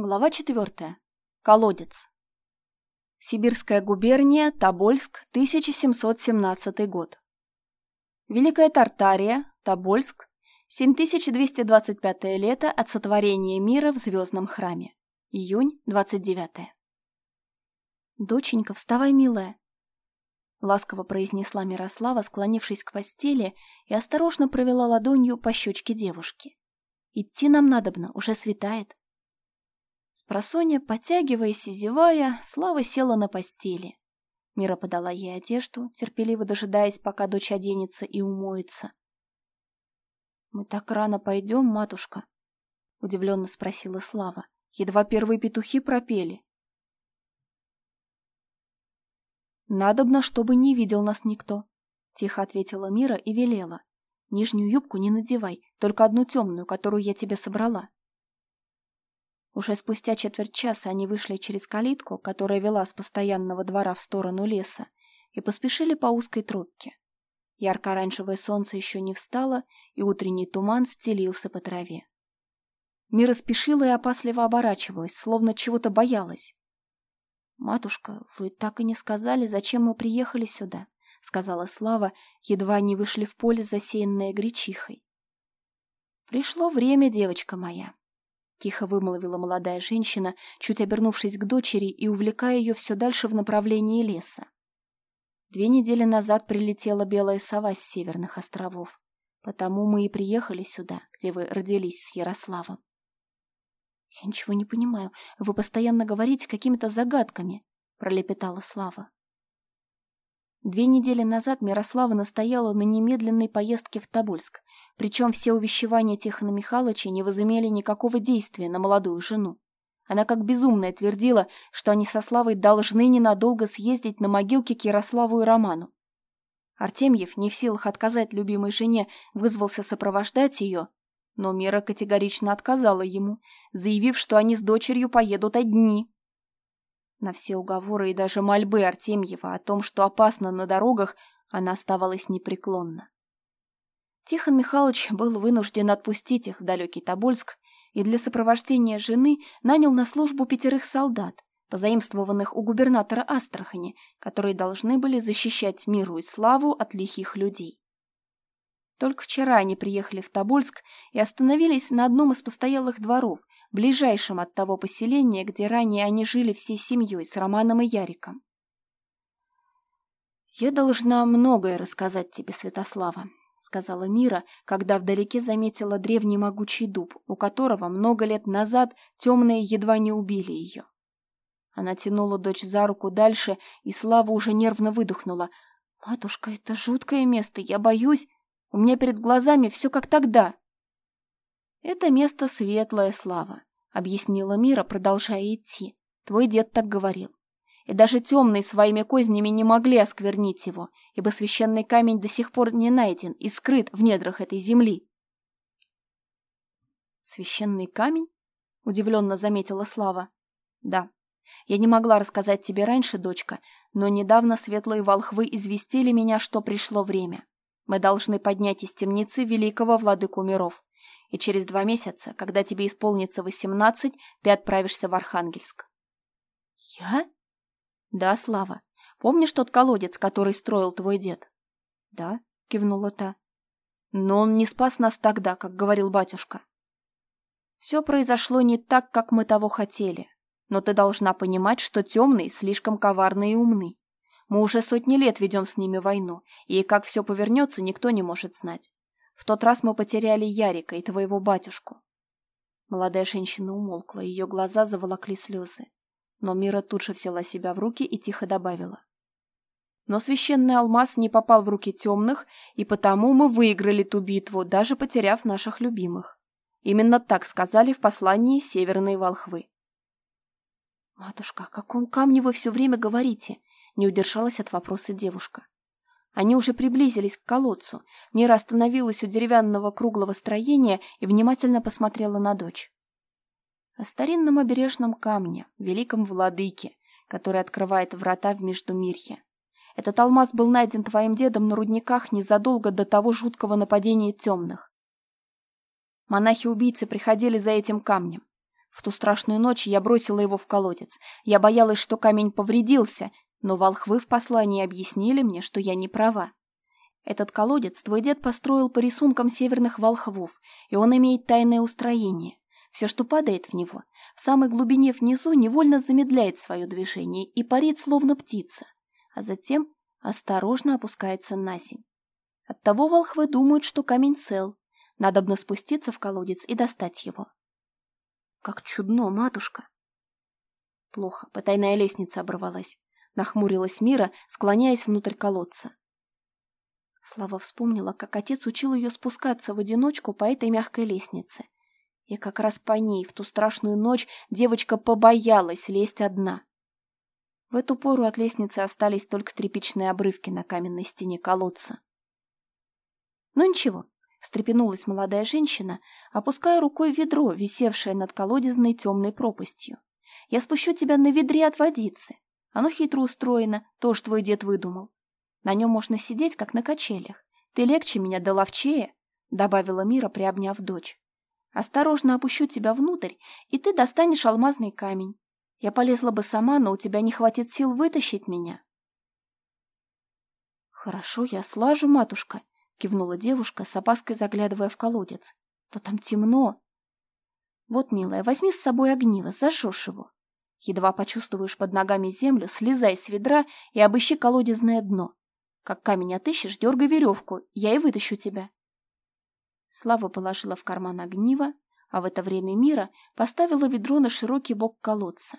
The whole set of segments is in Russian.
Глава 4. Колодец. Сибирская губерния, Тобольск, 1717 год. Великая Тартария, Тобольск, 7225 лето от сотворения мира в звездном храме. Июнь, 29. «Доченька, вставай, милая!» Ласково произнесла Мирослава, склонившись к постели, и осторожно провела ладонью по щечке девушки. «Идти нам надобно, уже светает». Спросонья, потягиваясь и зевая, Слава села на постели. Мира подала ей одежду, терпеливо дожидаясь, пока дочь оденется и умоется. «Мы так рано пойдем, матушка?» — удивленно спросила Слава. «Едва первые петухи пропели». «Надобно, чтобы не видел нас никто», — тихо ответила Мира и велела. «Нижнюю юбку не надевай, только одну темную, которую я тебе собрала». Уже спустя четверть часа они вышли через калитку, которая вела с постоянного двора в сторону леса, и поспешили по узкой тропке. Ярко-оранжевое солнце еще не встало, и утренний туман стелился по траве. Мира спешила и опасливо оборачивалась, словно чего-то боялась. «Матушка, вы так и не сказали, зачем мы приехали сюда», — сказала Слава, едва они вышли в поле, засеянное гречихой. «Пришло время, девочка моя. — тихо вымолвила молодая женщина, чуть обернувшись к дочери и увлекая ее все дальше в направлении леса. Две недели назад прилетела белая сова с северных островов. Потому мы и приехали сюда, где вы родились с Ярославом. — Я ничего не понимаю. Вы постоянно говорите какими-то загадками, — пролепетала Слава. Две недели назад Мирослава настояла на немедленной поездке в Тобольск, причем все увещевания Тихона Михайловича не возымели никакого действия на молодую жену. Она как безумная твердила, что они со Славой должны ненадолго съездить на могилки к Ярославу и Роману. Артемьев, не в силах отказать любимой жене, вызвался сопровождать ее, но Мира категорично отказала ему, заявив, что они с дочерью поедут одни. На все уговоры и даже мольбы Артемьева о том, что опасно на дорогах, она оставалась непреклонна. Тихон Михайлович был вынужден отпустить их в далекий Тобольск и для сопровождения жены нанял на службу пятерых солдат, позаимствованных у губернатора Астрахани, которые должны были защищать миру и славу от лихих людей. Только вчера они приехали в Тобольск и остановились на одном из постоялых дворов, ближайшем от того поселения, где ранее они жили всей семьей с Романом и Яриком. «Я должна многое рассказать тебе, Святослава», — сказала Мира, когда вдалеке заметила древний могучий дуб, у которого много лет назад темные едва не убили ее. Она тянула дочь за руку дальше, и Слава уже нервно выдохнула. «Матушка, это жуткое место, я боюсь. У меня перед глазами все как тогда». «Это место светлое, Слава», — объяснила Мира, продолжая идти. «Твой дед так говорил и даже темные своими кознями не могли осквернить его, ибо священный камень до сих пор не найден и скрыт в недрах этой земли. «Священный камень?» — удивленно заметила Слава. «Да. Я не могла рассказать тебе раньше, дочка, но недавно светлые волхвы известили меня, что пришло время. Мы должны поднять из темницы великого владыку миров, и через два месяца, когда тебе исполнится восемнадцать, ты отправишься в Архангельск». «Я?» «Да, Слава. Помнишь тот колодец, который строил твой дед?» «Да», — кивнула та. «Но он не спас нас тогда, как говорил батюшка. Все произошло не так, как мы того хотели. Но ты должна понимать, что темные слишком коварны и умны. Мы уже сотни лет ведем с ними войну, и как все повернется, никто не может знать. В тот раз мы потеряли Ярика и твоего батюшку». Молодая женщина умолкла, ее глаза заволокли слезы. Но Мира тут же взяла себя в руки и тихо добавила. Но священный алмаз не попал в руки темных, и потому мы выиграли ту битву, даже потеряв наших любимых. Именно так сказали в послании северные волхвы. «Матушка, о каком камне вы все время говорите?» — не удержалась от вопроса девушка. Они уже приблизились к колодцу. Мира остановилась у деревянного круглого строения и внимательно посмотрела на дочь о старинном обережном камне, великом владыке, который открывает врата в Междумирье. Этот алмаз был найден твоим дедом на рудниках незадолго до того жуткого нападения темных. Монахи-убийцы приходили за этим камнем. В ту страшную ночь я бросила его в колодец. Я боялась, что камень повредился, но волхвы в послании объяснили мне, что я не права. Этот колодец твой дед построил по рисункам северных волхвов, и он имеет тайное устроение. Все, что падает в него, в самой глубине внизу невольно замедляет свое движение и парит, словно птица, а затем осторожно опускается на земь. Оттого волхвы думают, что камень цел. Надобно спуститься в колодец и достать его. Как чудно, матушка! Плохо, потайная лестница оборвалась. Нахмурилась Мира, склоняясь внутрь колодца. Слава вспомнила, как отец учил ее спускаться в одиночку по этой мягкой лестнице. И как раз по ней в ту страшную ночь девочка побоялась лезть одна. В эту пору от лестницы остались только тряпичные обрывки на каменной стене колодца. «Ну ничего», — встрепенулась молодая женщина, опуская рукой ведро, висевшее над колодезной темной пропастью. «Я спущу тебя на ведре от водицы. Оно хитро устроено, то, что твой дед выдумал. На нем можно сидеть, как на качелях. Ты легче меня да ловчее», — добавила Мира, приобняв дочь. «Осторожно опущу тебя внутрь, и ты достанешь алмазный камень. Я полезла бы сама, но у тебя не хватит сил вытащить меня». «Хорошо, я слажу, матушка», — кивнула девушка, с опаской заглядывая в колодец. «Но там темно». «Вот, милая, возьми с собой огниво, зажжешь его. Едва почувствуешь под ногами землю, слезай с ведра и обыщи колодезное дно. Как камень отыщешь, дергай веревку, я и вытащу тебя». Слава положила в карман огниво, а в это время Мира поставила ведро на широкий бок колодца.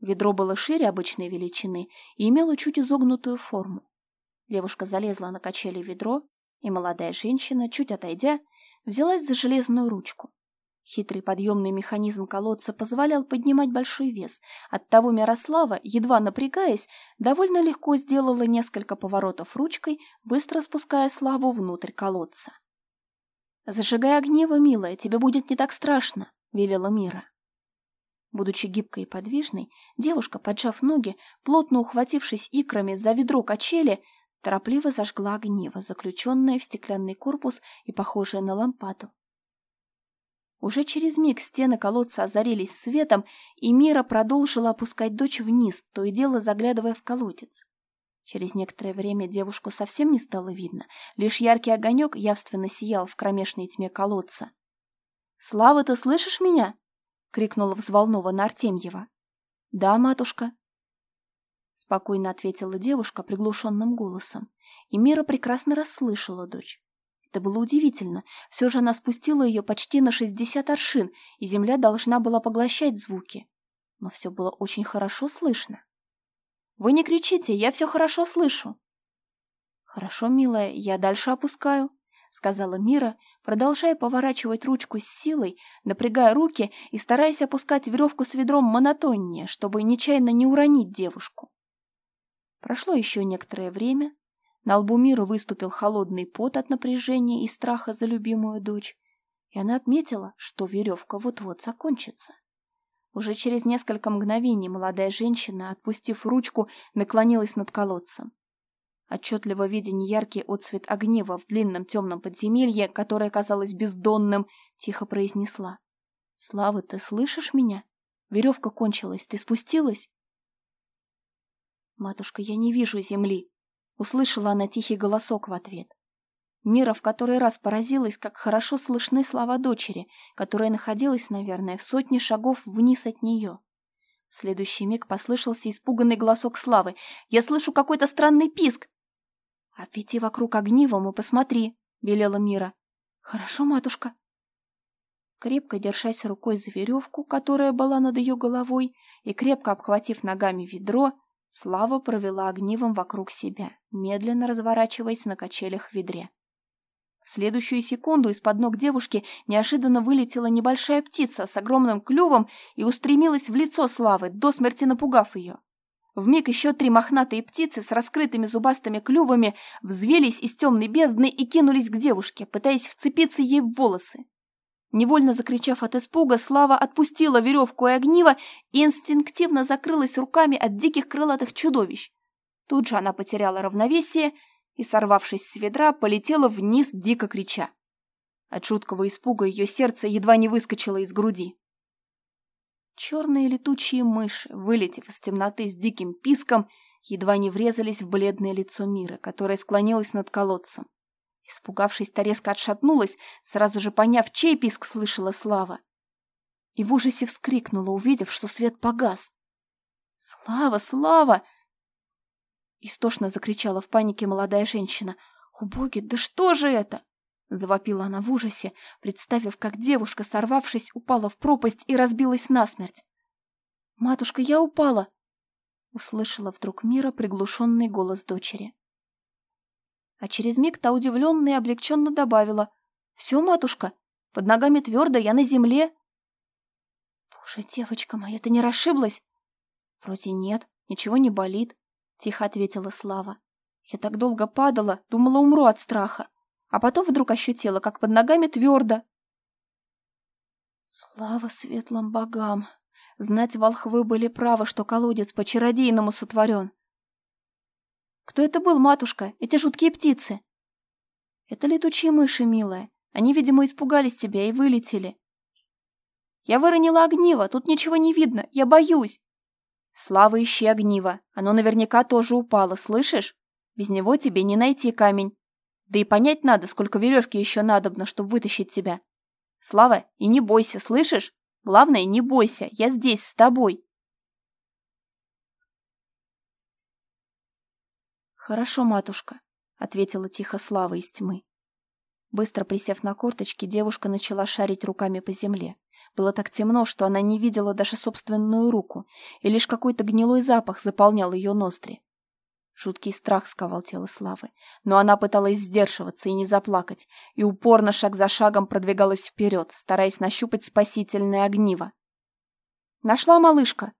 Ведро было шире обычной величины и имело чуть изогнутую форму. Девушка залезла на качели ведро, и молодая женщина, чуть отойдя, взялась за железную ручку. Хитрый подъемный механизм колодца позволял поднимать большой вес. Оттого Мирослава, едва напрягаясь, довольно легко сделала несколько поворотов ручкой, быстро спуская Славу внутрь колодца. «Зажигай огниво, милая, тебе будет не так страшно», — велела Мира. Будучи гибкой и подвижной, девушка, поджав ноги, плотно ухватившись икрами за ведро качели, торопливо зажгла огниво, заключенное в стеклянный корпус и похожее на лампаду. Уже через миг стены колодца озарились светом, и Мира продолжила опускать дочь вниз, то и дело заглядывая в колодец. Через некоторое время девушку совсем не стало видно, лишь яркий огонек явственно сиял в кромешной тьме колодца. «Слава, ты слышишь меня?» — крикнула взволнованно Артемьева. «Да, матушка», — спокойно ответила девушка приглушенным голосом, и Мира прекрасно расслышала дочь. Это было удивительно. Все же она спустила ее почти на шестьдесят аршин, и земля должна была поглощать звуки. Но все было очень хорошо слышно. «Вы не кричите, я все хорошо слышу». «Хорошо, милая, я дальше опускаю», — сказала Мира, продолжая поворачивать ручку с силой, напрягая руки и стараясь опускать веревку с ведром монотоннее, чтобы нечаянно не уронить девушку. Прошло еще некоторое время. На лбу Мира выступил холодный пот от напряжения и страха за любимую дочь, и она отметила, что веревка вот-вот закончится. Уже через несколько мгновений молодая женщина, отпустив ручку, наклонилась над колодцем. Отчетливо видя неяркий отцвет огнева в длинном темном подземелье, которое казалось бездонным, тихо произнесла. «Слава, ты слышишь меня? Веревка кончилась, ты спустилась?» «Матушка, я не вижу земли!» Услышала она тихий голосок в ответ. Мира в который раз поразилась, как хорошо слышны слова дочери, которая находилась, наверное, в сотне шагов вниз от нее. В следующий миг послышался испуганный голосок Славы. «Я слышу какой-то странный писк!» «Обвети вокруг огнивом и посмотри», — велела Мира. «Хорошо, матушка». Крепко держась рукой за веревку, которая была над ее головой, и крепко обхватив ногами ведро, Слава провела огнивом вокруг себя, медленно разворачиваясь на качелях в ведре. В следующую секунду из-под ног девушки неожиданно вылетела небольшая птица с огромным клювом и устремилась в лицо Славы, до смерти напугав ее. Вмиг еще три мохнатые птицы с раскрытыми зубастыми клювами взвелись из темной бездны и кинулись к девушке, пытаясь вцепиться ей в волосы. Невольно закричав от испуга, Слава отпустила веревку и огниво и инстинктивно закрылась руками от диких крылатых чудовищ. Тут же она потеряла равновесие и, сорвавшись с ведра, полетела вниз, дико крича. От жуткого испуга ее сердце едва не выскочило из груди. Черные летучие мыши, вылетев из темноты с диким писком, едва не врезались в бледное лицо Мира, которое склонилось над колодцем. Испугавшись, та резко отшатнулась, сразу же поняв, чей писк слышала Слава. И в ужасе вскрикнула, увидев, что свет погас. «Слава, Слава!» Истошно закричала в панике молодая женщина. «О боги, да что же это?» Завопила она в ужасе, представив, как девушка, сорвавшись, упала в пропасть и разбилась насмерть. «Матушка, я упала!» Услышала вдруг Мира приглушенный голос дочери. А через миг та удивленно и облегченно добавила. «Все, матушка, под ногами твердо, я на земле». «Боже, девочка моя, ты не расшиблась?» «Вроде нет, ничего не болит», — тихо ответила Слава. «Я так долго падала, думала, умру от страха, а потом вдруг ощутила, как под ногами твердо». «Слава светлым богам! Знать волхвы были правы, что колодец по-чародейному сотворен. Кто это был, матушка? Эти жуткие птицы? Это летучие мыши, милая. Они, видимо, испугались тебя и вылетели. Я выронила огниво, тут ничего не видно, я боюсь. Слава, ищи огниво. Оно наверняка тоже упало, слышишь? Без него тебе не найти камень. Да и понять надо, сколько веревки еще надобно, чтобы вытащить тебя. Слава, и не бойся, слышишь? Главное, не бойся, я здесь, с тобой. «Хорошо, матушка», — ответила тихо Слава из тьмы. Быстро присев на корточки, девушка начала шарить руками по земле. Было так темно, что она не видела даже собственную руку, и лишь какой-то гнилой запах заполнял ее ноздри. Жуткий страх сковал тело Славы, но она пыталась сдерживаться и не заплакать, и упорно шаг за шагом продвигалась вперед, стараясь нащупать спасительное огниво. «Нашла малышка!»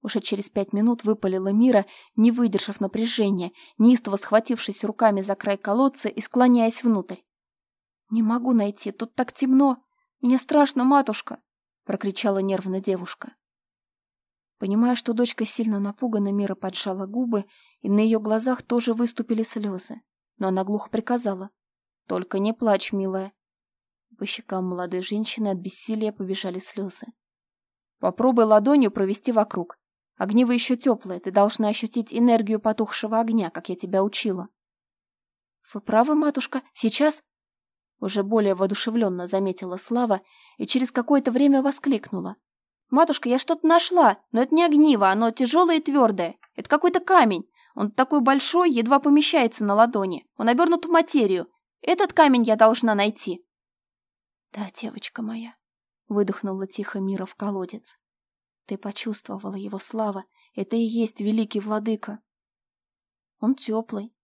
Уже через пять минут выпалила Мира, не выдержав напряжения, неистово схватившись руками за край колодца и склоняясь внутрь. «Не могу найти, тут так темно. Мне страшно, матушка!» — прокричала нервно девушка. Понимая, что дочка сильно напугана, Мира поджала губы, и на ее глазах тоже выступили слезы. Но она глухо приказала. «Только не плачь, милая!» По щекам молодой женщины от бессилия побежали слезы. «Попробуй ладонью провести вокруг. Огниво еще теплое, ты должна ощутить энергию потухшего огня, как я тебя учила. Вы правы, матушка, сейчас... Уже более воодушевленно заметила Слава и через какое-то время воскликнула. «Матушка, я что-то нашла, но это не огниво, оно тяжелое и твердое. Это какой-то камень. Он такой большой, едва помещается на ладони. Он обернут в материю. Этот камень я должна найти». «Да, девочка моя», — выдохнула тихо Мира в колодец. Ты почувствовала его слава. Это и есть великий владыка. Он теплый.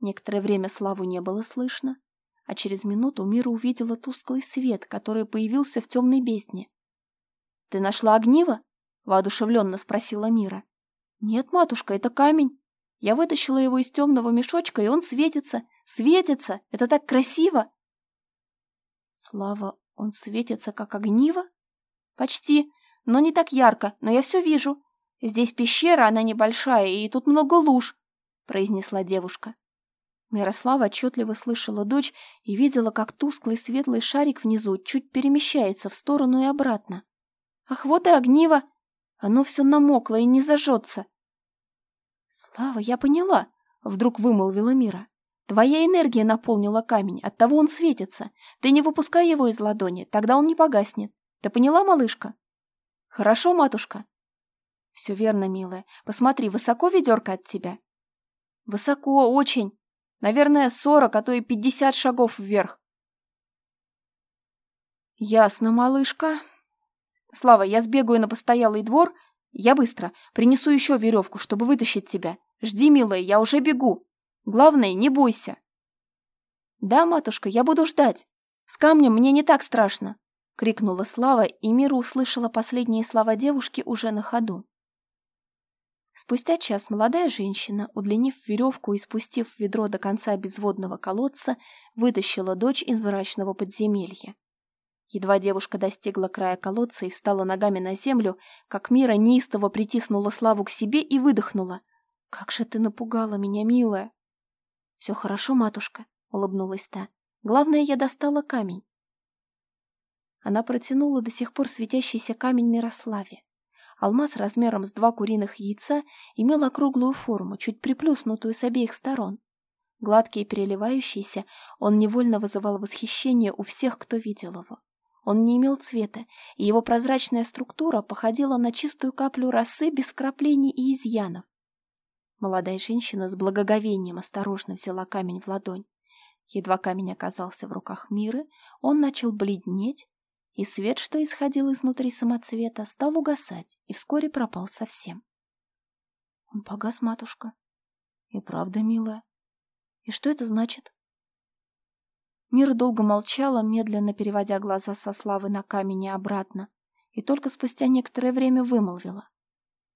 Некоторое время славу не было слышно, а через минуту Мира увидела тусклый свет, который появился в темной бездне. «Ты нашла огниво?» — воодушевленно спросила Мира. «Нет, матушка, это камень. Я вытащила его из темного мешочка, и он светится. Светится! Это так красиво!» «Слава, он светится, как огниво?» «Почти но не так ярко, но я все вижу. Здесь пещера, она небольшая, и тут много луж», — произнесла девушка. Мирослава отчетливо слышала дочь и видела, как тусклый светлый шарик внизу чуть перемещается в сторону и обратно. «Ах, вот и огниво! Оно все намокло и не зажжется!» «Слава, я поняла!» — вдруг вымолвила Мира. «Твоя энергия наполнила камень, оттого он светится. Ты не выпускай его из ладони, тогда он не погаснет. Ты поняла, малышка?» Хорошо, матушка? Все верно, милая. Посмотри, высоко ведерко от тебя? Высоко, очень. Наверное, сорок, а то и пятьдесят шагов вверх. Ясно, малышка. Слава, я сбегаю на постоялый двор. Я быстро. Принесу еще веревку, чтобы вытащить тебя. Жди, милая, я уже бегу. Главное, не бойся. Да, матушка, я буду ждать. С камнем мне не так страшно крикнула Слава, и Мира услышала последние слова девушки уже на ходу. Спустя час молодая женщина, удлинив веревку и спустив ведро до конца безводного колодца, вытащила дочь из мрачного подземелья. Едва девушка достигла края колодца и встала ногами на землю, как Мира неистово притиснула Славу к себе и выдохнула. «Как же ты напугала меня, милая!» «Все хорошо, матушка», — улыбнулась та. «Главное, я достала камень. Она протянула до сих пор светящийся камень Мирославе. Алмаз размером с два куриных яйца имел округлую форму, чуть приплюснутую с обеих сторон. Гладкий и переливающийся, он невольно вызывал восхищение у всех, кто видел его. Он не имел цвета, и его прозрачная структура походила на чистую каплю росы без вкраплений и изъянов. Молодая женщина с благоговением осторожно взяла камень в ладонь. Едва камень оказался в руках Миры, он начал бледнеть, и свет, что исходил изнутри самоцвета, стал угасать и вскоре пропал совсем. Он погас, матушка. И правда, милая. И что это значит? Мира долго молчала, медленно переводя глаза со славы на камень и обратно, и только спустя некоторое время вымолвила.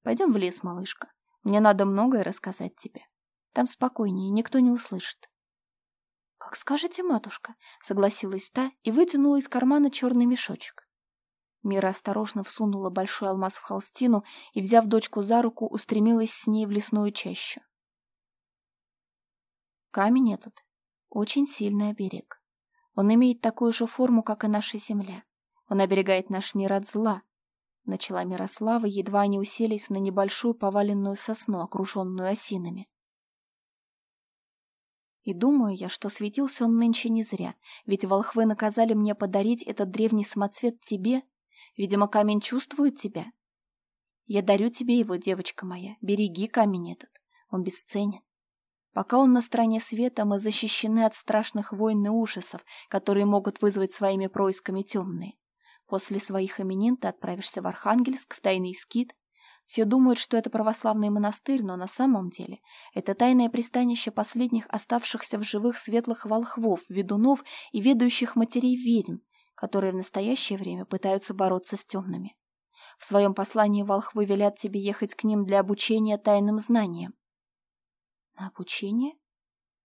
«Пойдем в лес, малышка. Мне надо многое рассказать тебе. Там спокойнее, никто не услышит». «Как скажете, матушка», — согласилась та и вытянула из кармана черный мешочек. Мира осторожно всунула большой алмаз в холстину и, взяв дочку за руку, устремилась с ней в лесную чащу. Камень этот — очень сильный оберег. Он имеет такую же форму, как и наша земля. Он оберегает наш мир от зла. Начала Мирослава, едва они уселись на небольшую поваленную сосну, окруженную осинами. И думаю я, что светился он нынче не зря, ведь волхвы наказали мне подарить этот древний самоцвет тебе. Видимо, камень чувствует тебя. Я дарю тебе его, девочка моя. Береги камень этот. Он бесценен. Пока он на стороне света, мы защищены от страшных войн и ужасов, которые могут вызвать своими происками темные. После своих именин ты отправишься в Архангельск, в тайный скит, все думают, что это православный монастырь, но на самом деле это тайное пристанище последних оставшихся в живых светлых волхвов, ведунов и ведающих матерей ведьм, которые в настоящее время пытаются бороться с темными. В своем послании волхвы велят тебе ехать к ним для обучения тайным знаниям. На обучение?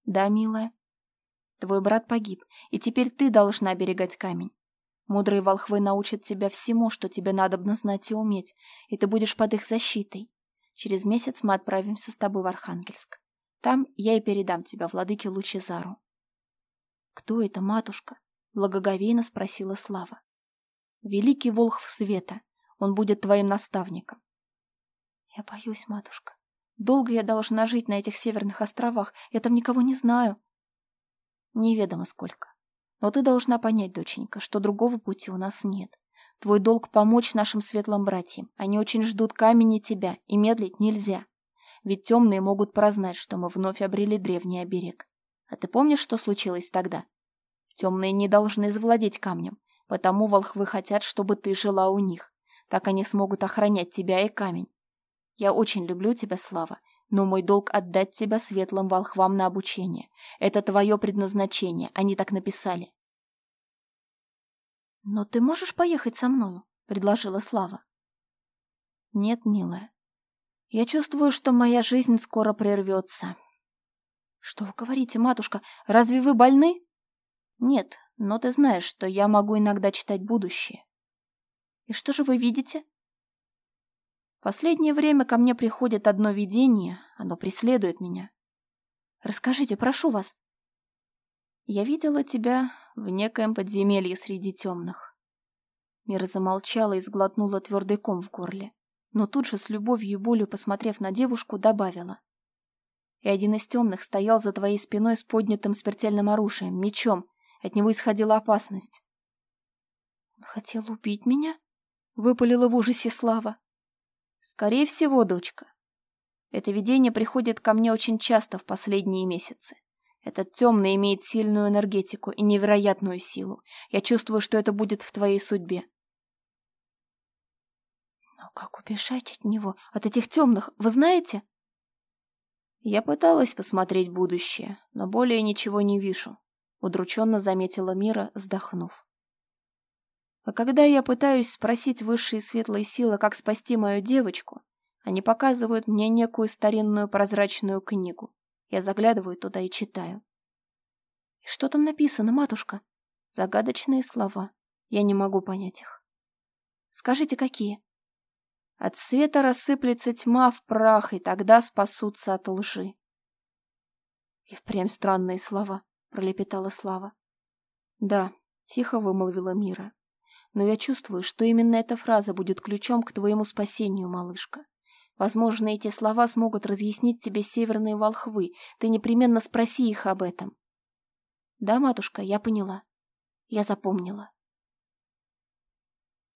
Да, милая. Твой брат погиб, и теперь ты должна оберегать камень. Мудрые волхвы научат тебя всему, что тебе надобно знать и уметь, и ты будешь под их защитой. Через месяц мы отправимся с тобой в Архангельск. Там я и передам тебя владыке Лучезару. — Кто это, матушка? — благоговейно спросила Слава. — Великий волхв света. Он будет твоим наставником. — Я боюсь, матушка. Долго я должна жить на этих северных островах. Я там никого не знаю. — Неведомо сколько. Но ты должна понять, доченька, что другого пути у нас нет. Твой долг помочь нашим светлым братьям. Они очень ждут камени тебя, и медлить нельзя. Ведь темные могут прознать, что мы вновь обрели древний оберег. А ты помнишь, что случилось тогда? Темные не должны завладеть камнем, потому волхвы хотят, чтобы ты жила у них. Так они смогут охранять тебя и камень. Я очень люблю тебя, Слава, но мой долг отдать тебя светлым волхвам на обучение. Это твое предназначение, они так написали. «Но ты можешь поехать со мною?» — предложила Слава. «Нет, милая. Я чувствую, что моя жизнь скоро прервется». «Что вы говорите, матушка? Разве вы больны?» «Нет, но ты знаешь, что я могу иногда читать будущее». «И что же вы видите?» Последнее время ко мне приходит одно видение, оно преследует меня. Расскажите, прошу вас. Я видела тебя в некоем подземелье среди темных. Мира замолчала и сглотнула твердый ком в горле, но тут же с любовью и болью, посмотрев на девушку, добавила. И один из темных стоял за твоей спиной с поднятым смертельным оружием, мечом. От него исходила опасность. «Он хотел убить меня?» — выпалила в ужасе Слава. Скорее всего, дочка. Это видение приходит ко мне очень часто в последние месяцы. Этот темный имеет сильную энергетику и невероятную силу. Я чувствую, что это будет в твоей судьбе. Но как убежать от него, от этих темных, вы знаете? Я пыталась посмотреть будущее, но более ничего не вижу, удрученно заметила Мира, вздохнув. А когда я пытаюсь спросить высшие светлые силы, как спасти мою девочку, они показывают мне некую старинную прозрачную книгу. Я заглядываю туда и читаю. И что там написано, матушка? Загадочные слова. Я не могу понять их. Скажите, какие? От света рассыплется тьма в прах, и тогда спасутся от лжи. И впрямь странные слова, пролепетала Слава. Да, тихо вымолвила Мира. Но я чувствую, что именно эта фраза будет ключом к твоему спасению, малышка. Возможно, эти слова смогут разъяснить тебе северные волхвы. Ты непременно спроси их об этом. Да, матушка, я поняла. Я запомнила.